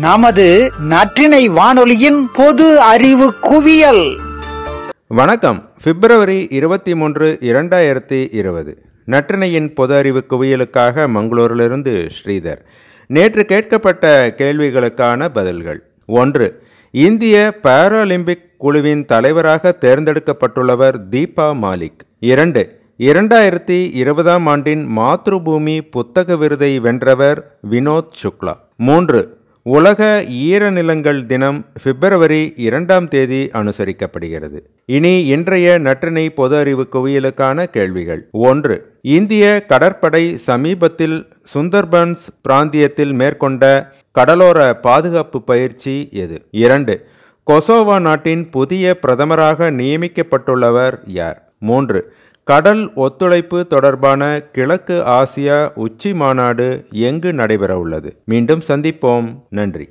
நமது நற்றினை வானொலியின் பொது அறிவு குவியல். வணக்கம். பிப்ரவரி இருபத்தி மூன்று இரண்டாயிரத்தி இருபது. நற்றினையின் பொது அறிவு குவியலுக்காக மங்களூரிலிருந்து ஸ்ரீதர். நேற்று கேட்கப்பட்ட கேள்விகளுக்கான பதில்கள். ஒன்று இந்திய பாராலிம்பிக் குழுவின் தலைவராக தேர்ந்தெடுக்கப்பட்டுள்ளவர் தீபா மாலிக். இரண்டு இரண்டாயிரத்தி இருபதாம் ஆண்டின் மாத்ருபூமி புத்தக விருதை வென்றவர் வினோத் சுக்லா. மூன்று உலக ஈரநிலங்கள் தினம் பிப்ரவரி இரண்டாம் தேதி அனுசரிக்கப்படுகிறது. இனி இன்றைய நற்றினை பொது அறிவு குவியலுக்கான கேள்விகள். ஒன்று இந்திய கடற்படை சமீபத்தில் சுந்தர்பன்ஸ் பிராந்தியத்தில் மேற்கொண்ட கடலோர பாதுகாப்பு பயிற்சி எது? இரண்டு கொசோவா நாட்டின் புதிய பிரதமராக நியமிக்கப்பட்டுள்ளவர் யார்? மூன்று கடல் ஒத்துழைப்பு தொடர்பான கிழக்கு ஆசியா உச்சி மாநாடு எங்கு நடைபெற உள்ளது மீண்டும் சந்திப்போம். நன்றி.